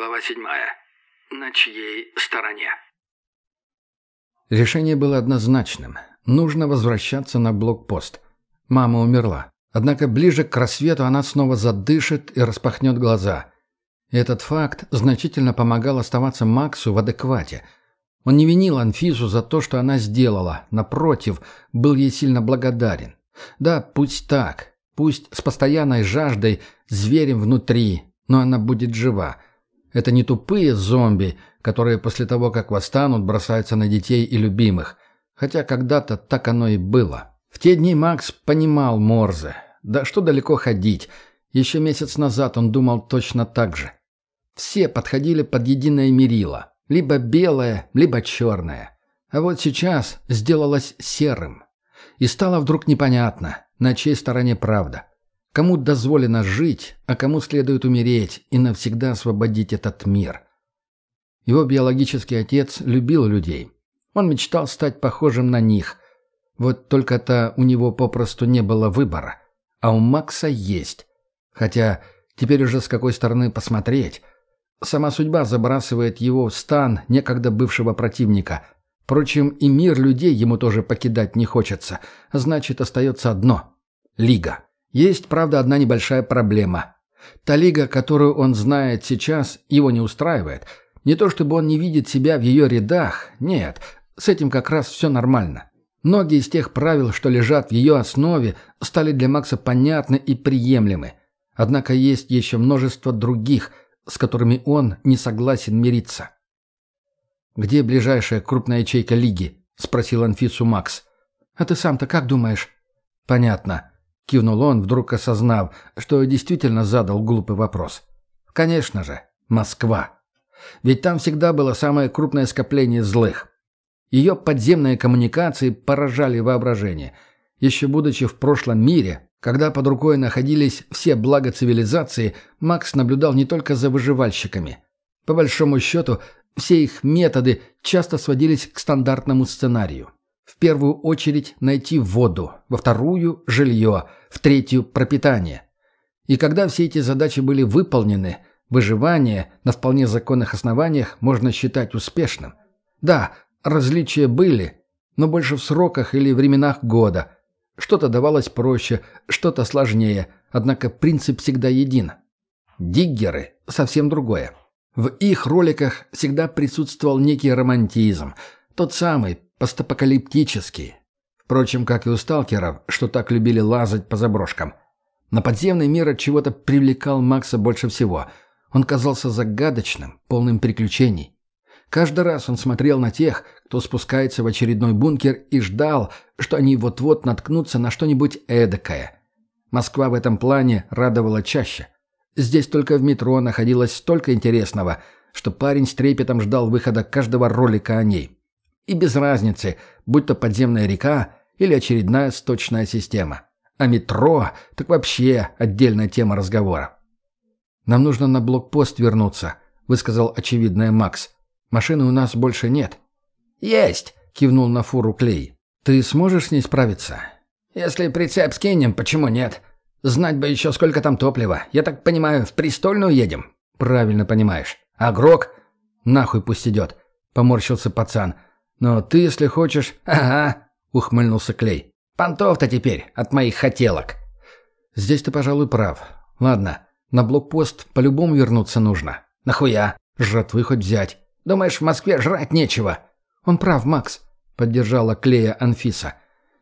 Глава седьмая. На чьей стороне? Решение было однозначным. Нужно возвращаться на блокпост. Мама умерла. Однако ближе к рассвету она снова задышит и распахнет глаза. Этот факт значительно помогал оставаться Максу в адеквате. Он не винил Анфису за то, что она сделала. Напротив, был ей сильно благодарен. Да, пусть так. Пусть с постоянной жаждой, зверем внутри, но она будет жива. Это не тупые зомби, которые после того, как восстанут, бросаются на детей и любимых. Хотя когда-то так оно и было. В те дни Макс понимал Морзе. Да что далеко ходить. Еще месяц назад он думал точно так же. Все подходили под единое мерило. Либо белое, либо черное. А вот сейчас сделалось серым. И стало вдруг непонятно, на чьей стороне правда. Кому дозволено жить, а кому следует умереть и навсегда освободить этот мир. Его биологический отец любил людей. Он мечтал стать похожим на них. Вот только-то у него попросту не было выбора. А у Макса есть. Хотя теперь уже с какой стороны посмотреть. Сама судьба забрасывает его в стан некогда бывшего противника. Впрочем, и мир людей ему тоже покидать не хочется. Значит, остается одно — Лига. Есть, правда, одна небольшая проблема. Та лига, которую он знает сейчас, его не устраивает. Не то чтобы он не видит себя в ее рядах, нет, с этим как раз все нормально. Многие из тех правил, что лежат в ее основе, стали для Макса понятны и приемлемы. Однако есть еще множество других, с которыми он не согласен мириться. «Где ближайшая крупная ячейка Лиги?» — спросил Анфису Макс. «А ты сам-то как думаешь?» «Понятно. Кивнул он, вдруг осознав, что действительно задал глупый вопрос. Конечно же, Москва. Ведь там всегда было самое крупное скопление злых. Ее подземные коммуникации поражали воображение. Еще будучи в прошлом мире, когда под рукой находились все блага цивилизации, Макс наблюдал не только за выживальщиками. По большому счету, все их методы часто сводились к стандартному сценарию. В первую очередь найти воду, во вторую – жилье, в третью – пропитание. И когда все эти задачи были выполнены, выживание на вполне законных основаниях можно считать успешным. Да, различия были, но больше в сроках или временах года. Что-то давалось проще, что-то сложнее, однако принцип всегда един. Диггеры – совсем другое. В их роликах всегда присутствовал некий романтизм, тот самый, постапокалиптический. Впрочем, как и у сталкеров, что так любили лазать по заброшкам. На подземный мир от чего-то привлекал Макса больше всего. Он казался загадочным, полным приключений. Каждый раз он смотрел на тех, кто спускается в очередной бункер и ждал, что они вот-вот наткнутся на что-нибудь эдакое. Москва в этом плане радовала чаще. Здесь только в метро находилось столько интересного, что парень с трепетом ждал выхода каждого ролика о ней. И без разницы, будь то подземная река или очередная сточная система. А метро – так вообще отдельная тема разговора. «Нам нужно на блокпост вернуться», – высказал очевидное Макс. «Машины у нас больше нет». «Есть!» – кивнул на фуру Клей. «Ты сможешь с ней справиться?» «Если прицеп скинем, почему нет? Знать бы еще, сколько там топлива. Я так понимаю, в Престольную едем?» «Правильно понимаешь. А Грок?» «Нахуй пусть идет», – поморщился пацан. «Но ты, если хочешь...» «Ага», — ухмыльнулся Клей. «Понтов-то теперь от моих хотелок». «Здесь ты, пожалуй, прав. Ладно, на блокпост по-любому вернуться нужно». «Нахуя?» «Жратвы хоть взять». «Думаешь, в Москве жрать нечего?» «Он прав, Макс», — поддержала Клея Анфиса.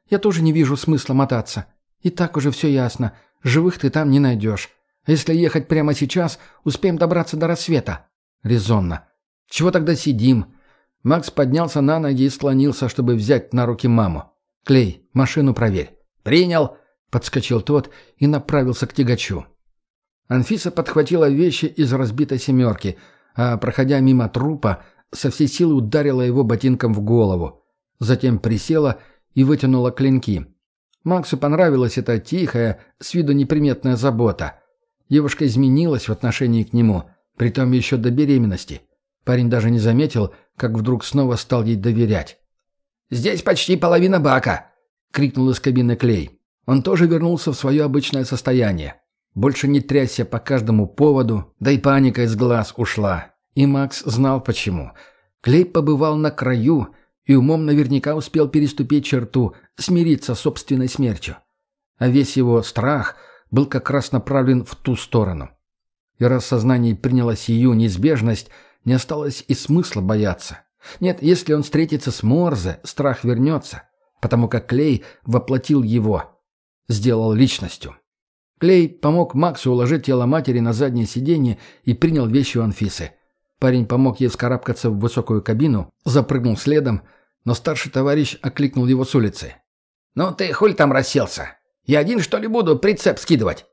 «Я тоже не вижу смысла мотаться. И так уже все ясно. Живых ты там не найдешь. А если ехать прямо сейчас, успеем добраться до рассвета». «Резонно. Чего тогда сидим?» Макс поднялся на ноги и склонился, чтобы взять на руки маму. «Клей, машину проверь». «Принял!» — подскочил тот и направился к тягачу. Анфиса подхватила вещи из разбитой «семерки», а, проходя мимо трупа, со всей силы ударила его ботинком в голову. Затем присела и вытянула клинки. Максу понравилась эта тихая, с виду неприметная забота. Девушка изменилась в отношении к нему, притом еще до беременности. Парень даже не заметил, как вдруг снова стал ей доверять. «Здесь почти половина бака!» — крикнул из кабины Клей. Он тоже вернулся в свое обычное состояние. больше не трясся по каждому поводу, да и паника из глаз ушла. И Макс знал почему. Клей побывал на краю и умом наверняка успел переступить черту, смириться с собственной смертью. А весь его страх был как раз направлен в ту сторону. И раз сознание приняло сию неизбежность, не осталось и смысла бояться. Нет, если он встретится с Морзе, страх вернется, потому как Клей воплотил его, сделал личностью. Клей помог Максу уложить тело матери на заднее сиденье и принял вещи у Анфисы. Парень помог ей вскарабкаться в высокую кабину, запрыгнул следом, но старший товарищ окликнул его с улицы. «Ну ты хуль там расселся? Я один, что ли, буду прицеп скидывать?»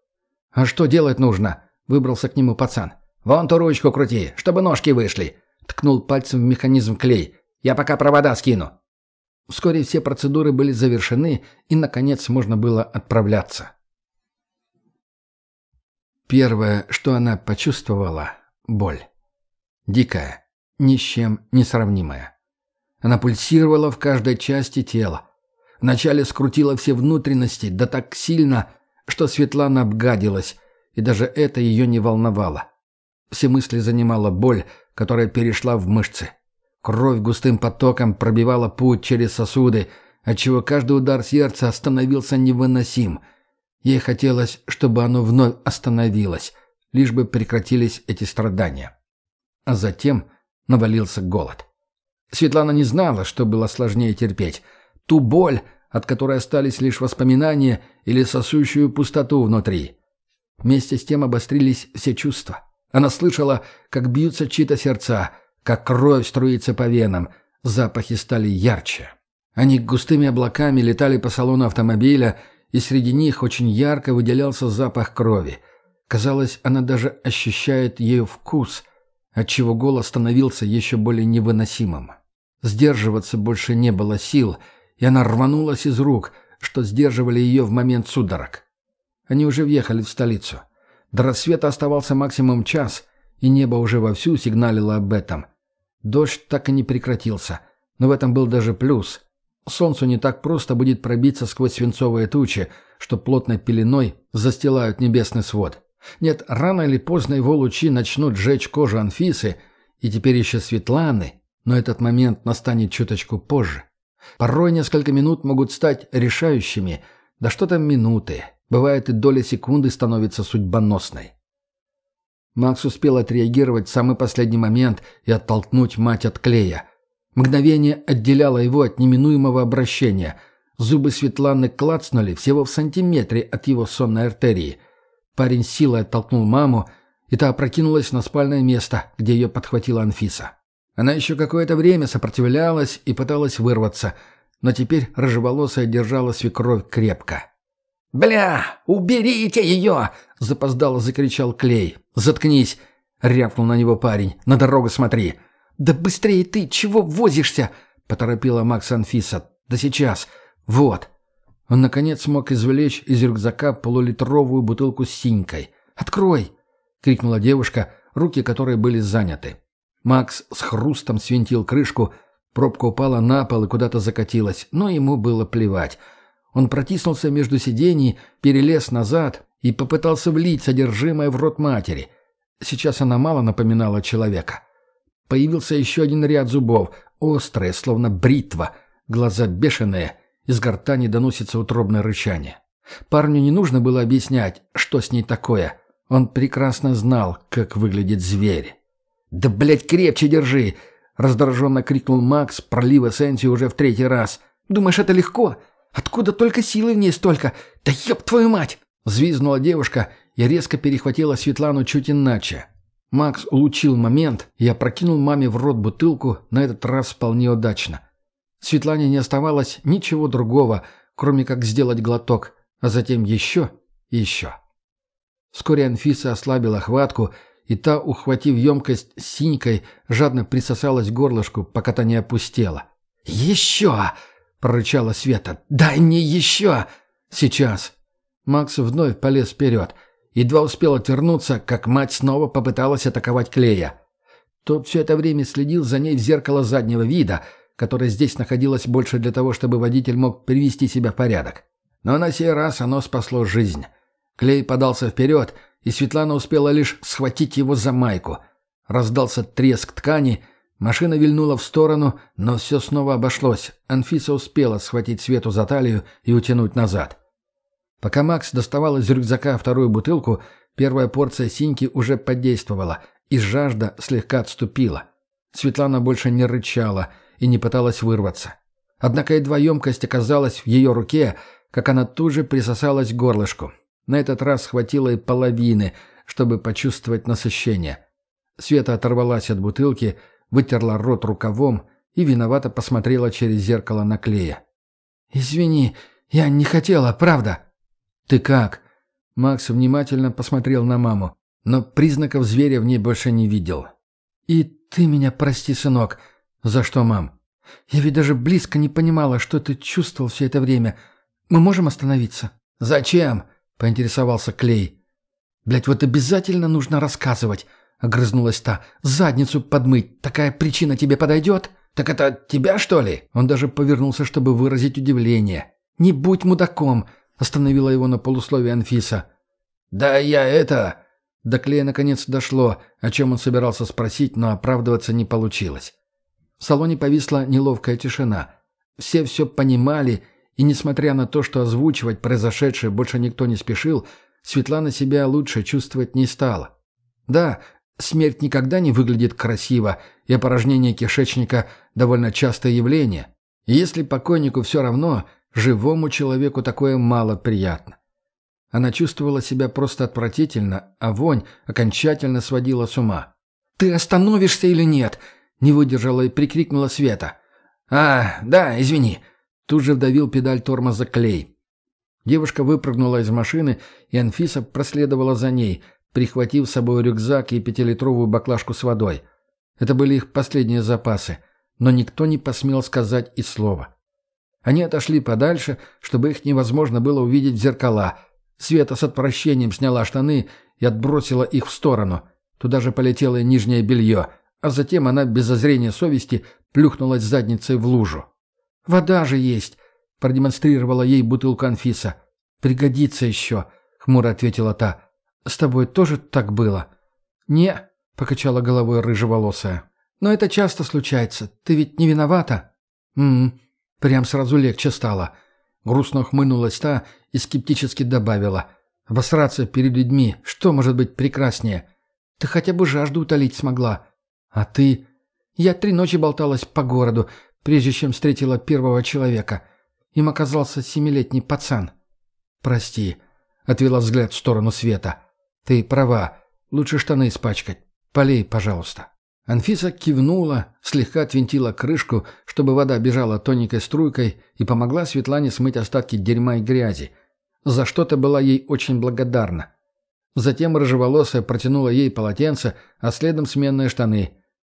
«А что делать нужно?» — выбрался к нему пацан. «Вон ту ручку крути, чтобы ножки вышли!» — ткнул пальцем в механизм клей. «Я пока провода скину!» Вскоре все процедуры были завершены, и, наконец, можно было отправляться. Первое, что она почувствовала — боль. Дикая, ни с чем не сравнимая. Она пульсировала в каждой части тела. Вначале скрутила все внутренности, да так сильно, что Светлана обгадилась, и даже это ее не волновало. Все мысли занимала боль, которая перешла в мышцы. Кровь густым потоком пробивала путь через сосуды, отчего каждый удар сердца становился невыносим — Ей хотелось, чтобы оно вновь остановилось, лишь бы прекратились эти страдания. А затем навалился голод. Светлана не знала, что было сложнее терпеть. Ту боль, от которой остались лишь воспоминания или сосущую пустоту внутри. Вместе с тем обострились все чувства. Она слышала, как бьются чьи-то сердца, как кровь струится по венам, запахи стали ярче. Они густыми облаками летали по салону автомобиля и среди них очень ярко выделялся запах крови. Казалось, она даже ощущает ее вкус, отчего голос становился еще более невыносимым. Сдерживаться больше не было сил, и она рванулась из рук, что сдерживали ее в момент судорог. Они уже въехали в столицу. До рассвета оставался максимум час, и небо уже вовсю сигналило об этом. Дождь так и не прекратился, но в этом был даже плюс. Солнцу не так просто будет пробиться сквозь свинцовые тучи, что плотной пеленой застилают небесный свод. Нет, рано или поздно его лучи начнут сжечь кожу Анфисы, и теперь еще Светланы, но этот момент настанет чуточку позже. Порой несколько минут могут стать решающими, да что там минуты, бывает и доля секунды становится судьбоносной. Макс успел отреагировать в самый последний момент и оттолкнуть мать от клея – Мгновение отделяло его от неминуемого обращения. Зубы Светланы клацнули всего в сантиметре от его сонной артерии. Парень силой оттолкнул маму, и та опрокинулась на спальное место, где ее подхватила Анфиса. Она еще какое-то время сопротивлялась и пыталась вырваться, но теперь рыжеволосая держала свекровь крепко. «Бля, уберите ее!» — запоздало закричал Клей. «Заткнись!» — рявкнул на него парень. «На дорогу смотри!» «Да быстрее ты! Чего возишься?» — поторопила Макс Анфиса. «Да сейчас! Вот!» Он, наконец, смог извлечь из рюкзака полулитровую бутылку с синькой. «Открой!» — крикнула девушка, руки которой были заняты. Макс с хрустом свинтил крышку, пробка упала на пол и куда-то закатилась, но ему было плевать. Он протиснулся между сидений, перелез назад и попытался влить содержимое в рот матери. Сейчас она мало напоминала человека. Появился еще один ряд зубов, острые, словно бритва, глаза бешеные, из гортани доносится утробное рычание. Парню не нужно было объяснять, что с ней такое. Он прекрасно знал, как выглядит зверь. «Да, блядь, крепче держи!» — раздраженно крикнул Макс, пролив эссенцию уже в третий раз. «Думаешь, это легко? Откуда только силы в ней столько? Да ёб твою мать!» Взвизгнула девушка и резко перехватила Светлану чуть иначе. Макс улучил момент и опрокинул маме в рот бутылку, на этот раз вполне удачно. Светлане не оставалось ничего другого, кроме как сделать глоток, а затем еще и еще. Вскоре Анфиса ослабила хватку, и та, ухватив емкость синькой, жадно присосалась к горлышку, пока та не опустела. «Еще!» — прорычала Света. «Дай мне еще!» «Сейчас!» Макс вновь полез вперед — Едва успел отвернуться, как мать снова попыталась атаковать Клея. Тот все это время следил за ней в зеркало заднего вида, которое здесь находилось больше для того, чтобы водитель мог привести себя в порядок. Но на сей раз оно спасло жизнь. Клей подался вперед, и Светлана успела лишь схватить его за майку. Раздался треск ткани, машина вильнула в сторону, но все снова обошлось. Анфиса успела схватить Свету за талию и утянуть назад. Пока Макс доставал из рюкзака вторую бутылку, первая порция синьки уже подействовала, и жажда слегка отступила. Светлана больше не рычала и не пыталась вырваться. Однако едва емкость оказалась в ее руке, как она тут же присосалась к горлышку. На этот раз хватило и половины, чтобы почувствовать насыщение. Света оторвалась от бутылки, вытерла рот рукавом и виновато посмотрела через зеркало на клея. «Извини, я не хотела, правда?» «Ты как?» Макс внимательно посмотрел на маму, но признаков зверя в ней больше не видел. «И ты меня прости, сынок». «За что, мам?» «Я ведь даже близко не понимала, что ты чувствовал все это время. Мы можем остановиться?» «Зачем?» — поинтересовался Клей. «Блядь, вот обязательно нужно рассказывать», — огрызнулась та. «Задницу подмыть. Такая причина тебе подойдет?» «Так это тебя, что ли?» Он даже повернулся, чтобы выразить удивление. «Не будь мудаком», — остановила его на полусловие Анфиса. «Да я это...» До Клея наконец дошло, о чем он собирался спросить, но оправдываться не получилось. В салоне повисла неловкая тишина. Все все понимали, и несмотря на то, что озвучивать произошедшее больше никто не спешил, Светлана себя лучше чувствовать не стала. Да, смерть никогда не выглядит красиво, и опорожнение кишечника – довольно частое явление. И если покойнику все равно, живому человеку такое мало приятно. Она чувствовала себя просто отвратительно, а вонь окончательно сводила с ума. «Ты остановишься или нет?» – не выдержала и прикрикнула Света. «А, да, извини», Тут же вдавил педаль тормоза клей. Девушка выпрыгнула из машины, и Анфиса проследовала за ней, прихватив с собой рюкзак и пятилитровую баклажку с водой. Это были их последние запасы, но никто не посмел сказать и слова. Они отошли подальше, чтобы их невозможно было увидеть в зеркала. Света с отвращением сняла штаны и отбросила их в сторону. Туда же полетело нижнее белье, а затем она без зазрения совести плюхнулась задницей в лужу. «Вода же есть!» — продемонстрировала ей бутылку Анфиса. «Пригодится еще», — хмуро ответила та. «С тобой тоже так было?» «Не», — покачала головой рыжеволосая. «Но это часто случается. Ты ведь не виновата?» «М-м». Прям сразу легче стало. Грустно ухмыльнулась та и скептически добавила. «Обосраться перед людьми, что может быть прекраснее? Ты хотя бы жажду утолить смогла. А ты...» «Я три ночи болталась по городу, прежде чем встретила первого человека. Им оказался семилетний пацан. «Прости», — отвела взгляд в сторону света. «Ты права. Лучше штаны испачкать. Полей, пожалуйста». Анфиса кивнула, слегка отвинтила крышку, чтобы вода бежала тоненькой струйкой и помогла Светлане смыть остатки дерьма и грязи. За что-то была ей очень благодарна. Затем рыжеволосая протянула ей полотенце, а следом сменные штаны.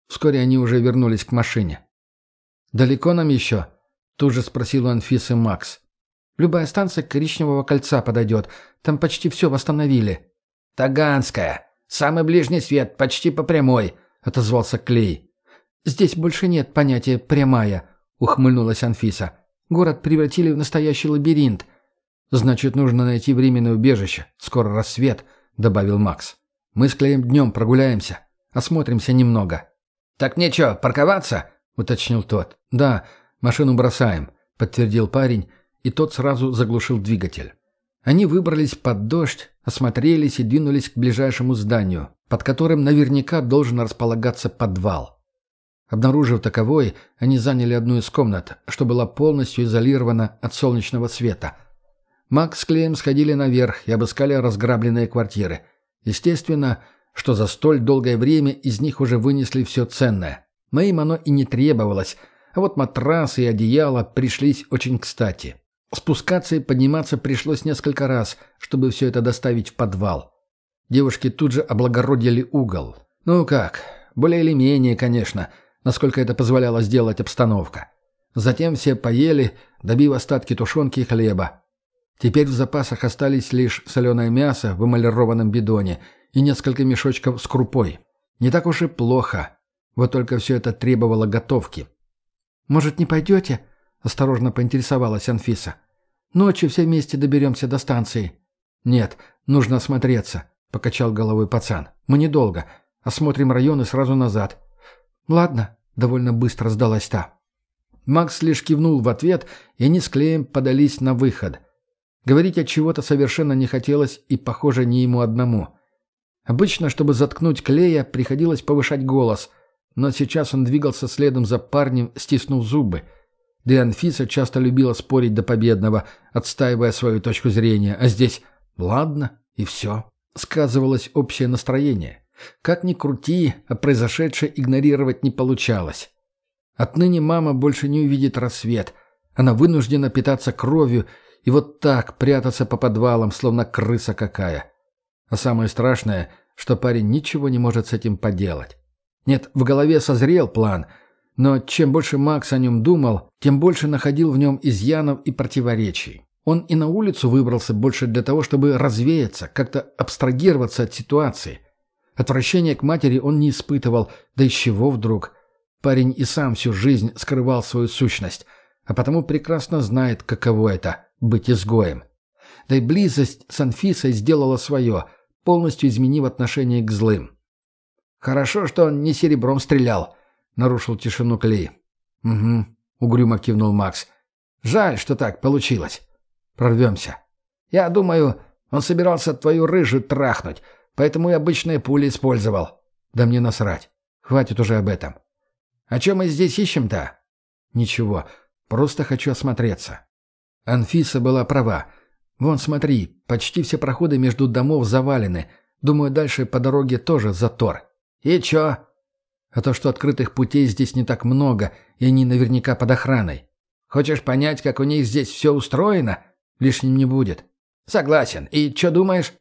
Вскоре они уже вернулись к машине. «Далеко нам еще?» – тут же спросил у Анфисы Макс. «Любая станция Коричневого кольца подойдет. Там почти все восстановили». «Таганская. Самый ближний свет, почти по прямой», – отозвался Клей. «Здесь больше нет понятия «прямая», – ухмыльнулась Анфиса. «Город превратили в настоящий лабиринт». «Значит, нужно найти временное убежище. Скоро рассвет», – добавил Макс. «Мы с Клеем днем прогуляемся. Осмотримся немного». «Так нечего, парковаться?» — уточнил тот. «Да, машину бросаем», — подтвердил парень, и тот сразу заглушил двигатель. Они выбрались под дождь, осмотрелись и двинулись к ближайшему зданию, под которым наверняка должен располагаться подвал. Обнаружив таковой, они заняли одну из комнат, что была полностью изолирована от солнечного света. Макс с Клеем сходили наверх и обыскали разграбленные квартиры. Естественно, что за столь долгое время из них уже вынесли все ценное. Но им оно и не требовалось, а вот матрасы и одеяло пришлись очень кстати. Спускаться и подниматься пришлось несколько раз, чтобы все это доставить в подвал. Девушки тут же облагородили угол. Ну как, более или менее, конечно, насколько это позволяла сделать обстановка. Затем все поели, добив остатки тушенки и хлеба. Теперь в запасах остались лишь соленое мясо в эмалированном бидоне и несколько мешочков с крупой. Не так уж и плохо. Вот только все это требовало готовки. «Может, не пойдете?» – осторожно поинтересовалась Анфиса. «Ночью все вместе доберемся до станции». «Нет, нужно осмотреться», — покачал головой пацан. «Мы недолго. Осмотрим район и сразу назад». «Ладно», — довольно быстро сдалась та. Макс лишь кивнул в ответ, и они с Клеем подались на выход. Говорить от чего-то совершенно не хотелось, и, похоже, не ему одному. Обычно, чтобы заткнуть Клея, приходилось повышать голос, но сейчас он двигался следом за парнем, стиснув зубы. Да и Анфиса часто любила спорить до победного, отстаивая свою точку зрения, а здесь «ладно» и все. Сказывалось общее настроение. Как ни крути, а произошедшее игнорировать не получалось. Отныне мама больше не увидит рассвет. Она вынуждена питаться кровью и вот так прятаться по подвалам, словно крыса какая. А самое страшное, что парень ничего не может с этим поделать. Нет, в голове созрел план, но чем больше Макс о нем думал, тем больше находил в нем изъянов и противоречий. Он и на улицу выбрался больше для того, чтобы развеяться, как-то абстрагироваться от ситуации. Отвращения к матери он не испытывал, да из чего вдруг. Парень и сам всю жизнь скрывал свою сущность, а потому прекрасно знает, каково это — быть изгоем. Да и близость с Анфисой сделала свое, полностью изменив отношение к злым. «Хорошо, что он не серебром стрелял», — нарушил тишину Клей. «Угу», — угрюмо кивнул Макс. «Жаль, что так получилось. Прорвемся. Я думаю, он собирался твою рыжую трахнуть, поэтому и обычные пули использовал. Да мне насрать. Хватит уже об этом. А чем мы здесь ищем-то?» «Ничего, просто хочу осмотреться». Анфиса была права. «Вон, смотри, почти все проходы между домов завалены. Думаю, дальше по дороге тоже затор. И чё?» «А то, что открытых путей здесь не так много, и они наверняка под охраной. Хочешь понять, как у них здесь все устроено? Лишним не будет». «Согласен. И чё думаешь?»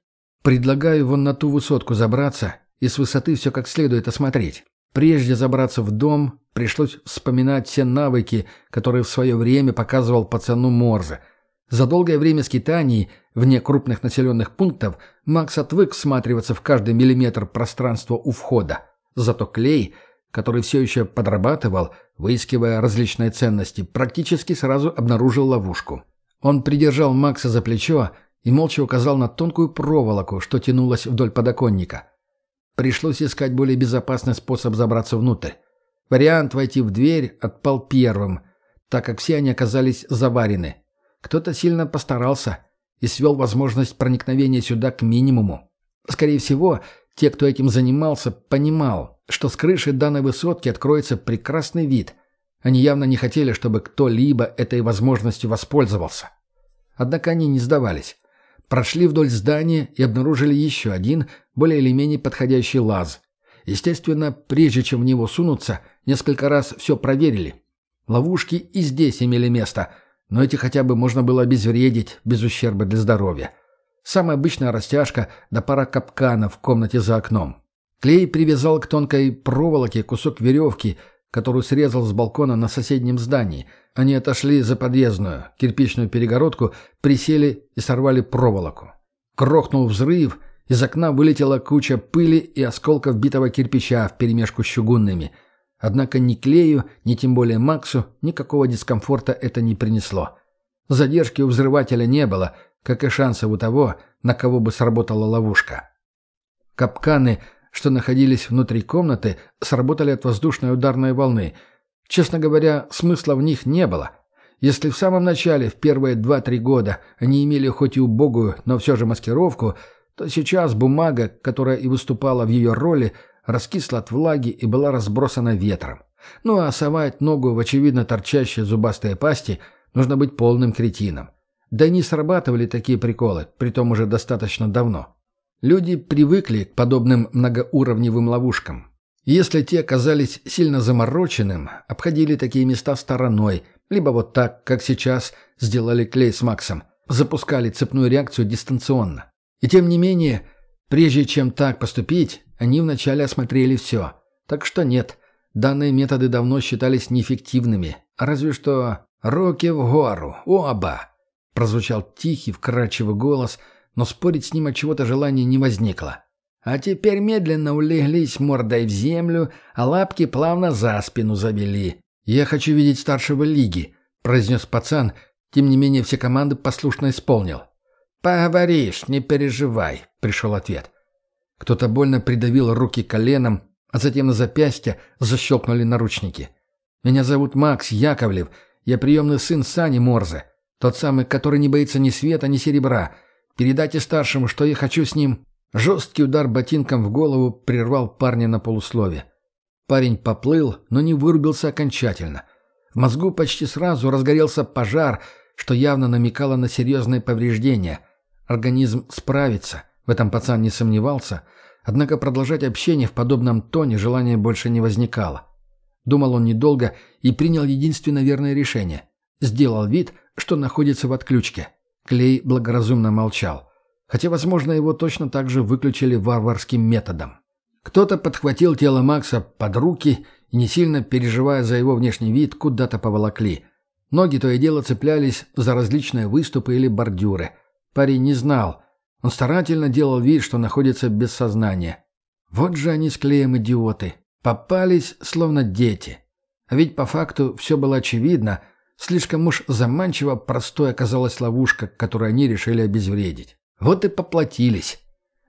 «Предлагаю вон на ту высотку забраться и с высоты все как следует осмотреть. Прежде забраться в дом, пришлось вспоминать все навыки, которые в свое время показывал пацану Морзе – за долгое время скитаний вне крупных населенных пунктов Макс отвык всматриваться в каждый миллиметр пространства у входа. Зато Клей, который все еще подрабатывал, выискивая различные ценности, практически сразу обнаружил ловушку. Он придержал Макса за плечо и молча указал на тонкую проволоку, что тянулась вдоль подоконника. Пришлось искать более безопасный способ забраться внутрь. Вариант войти в дверь отпал первым, так как все они оказались заварены – кто-то сильно постарался и свел возможность проникновения сюда к минимуму. Скорее всего, те, кто этим занимался, понимал, что с крыши данной высотки откроется прекрасный вид. Они явно не хотели, чтобы кто-либо этой возможностью воспользовался. Однако они не сдавались. Прошли вдоль здания и обнаружили еще один, более или менее подходящий лаз. Естественно, прежде чем в него сунуться, несколько раз все проверили. Ловушки и здесь имели место – но эти хотя бы можно было обезвредить без ущерба для здоровья. Самая обычная растяжка да пара капканов в комнате за окном. Клей привязал к тонкой проволоке кусок веревки, которую срезал с балкона на соседнем здании. Они отошли за подъездную, кирпичную перегородку, присели и сорвали проволоку. Крохнул взрыв, из окна вылетела куча пыли и осколков битого кирпича вперемешку с чугунными – Однако ни Клею, ни тем более Максу никакого дискомфорта это не принесло. Задержки у взрывателя не было, как и шансов у того, на кого бы сработала ловушка. Капканы, что находились внутри комнаты, сработали от воздушной ударной волны. Честно говоря, смысла в них не было. Если в самом начале, в первые 2-3 года, они имели хоть и убогую, но все же маскировку, то сейчас бумага, которая и выступала в ее роли, раскисла от влаги и была разбросана ветром. Ну а совать ногу в очевидно торчащие зубастые пасти нужно быть полным кретином. Да не срабатывали такие приколы, притом уже достаточно давно. Люди привыкли к подобным многоуровневым ловушкам. Если те оказались сильно замороченным, обходили такие места стороной, либо вот так, как сейчас сделали Клей с Максом, запускали цепную реакцию дистанционно. И тем не менее, прежде чем так поступить, они вначале осмотрели все. Так что нет, данные методы давно считались неэффективными. Разве что «Руки в гору! Оба!» Прозвучал тихий, вкрадчивый голос, но спорить с ним от чего-то желания не возникло. А теперь медленно улеглись мордой в землю, а лапки плавно за спину завели. «Я хочу видеть старшего лиги», — произнес пацан. Тем не менее, все команды послушно исполнил. «Поговоришь, не переживай», — пришел ответ. Кто-то больно придавил руки коленом, а затем на запястье защелкнули наручники. «Меня зовут Макс Яковлев, я приемный сын Сани Морзе, тот самый, который не боится ни света, ни серебра. Передайте старшему, что я хочу с ним...» Жесткий удар ботинком в голову прервал парня на полуслове. Парень поплыл, но не вырубился окончательно. В мозгу почти сразу разгорелся пожар, что явно намекало на серьезные повреждения — Организм справится, в этом пацан не сомневался, однако продолжать общение в подобном тоне желания больше не возникало. Думал он недолго и принял единственно верное решение. Сделал вид, что находится в отключке. Клей благоразумно молчал. Хотя, возможно, его точно так же выключили варварским методом. Кто-то подхватил тело Макса под руки и, не сильно переживая за его внешний вид, куда-то поволокли. Ноги то и дело цеплялись за различные выступы или бордюры – Парень не знал. Он старательно делал вид, что находится без сознания. Вот же они с клеем идиоты. Попались, словно дети. А ведь по факту все было очевидно. Слишком уж заманчиво простой оказалась ловушка, которую они решили обезвредить. Вот и поплатились.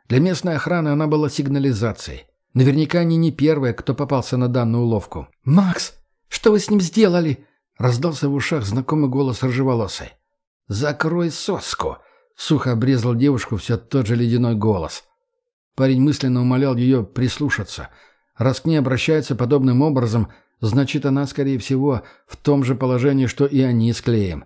Для местной охраны она была сигнализацией. Наверняка они не первые, кто попался на данную уловку. «Макс, что вы с ним сделали?» Раздался в ушах знакомый голос рыжеволосой. «Закрой соску!» Сухо обрезал девушку все тот же ледяной голос. Парень мысленно умолял ее прислушаться. Раз к ней обращаются подобным образом, значит, она, скорее всего, в том же положении, что и они с Клеем.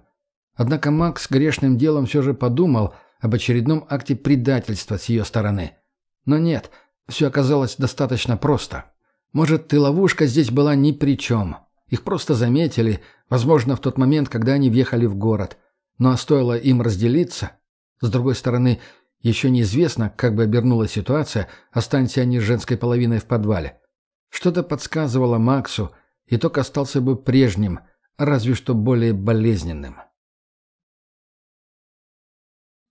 Однако Макс грешным делом все же подумал об очередном акте предательства с ее стороны. Но нет, все оказалось достаточно просто. Может, и ловушка здесь была ни при чем. Их просто заметили, возможно, в тот момент, когда они въехали в город. Но стоило им разделиться, с другой стороны, еще неизвестно, как бы обернулась ситуация, останься они с женской половиной в подвале. Что-то подсказывало Максу, итог остался бы прежним, разве что более болезненным.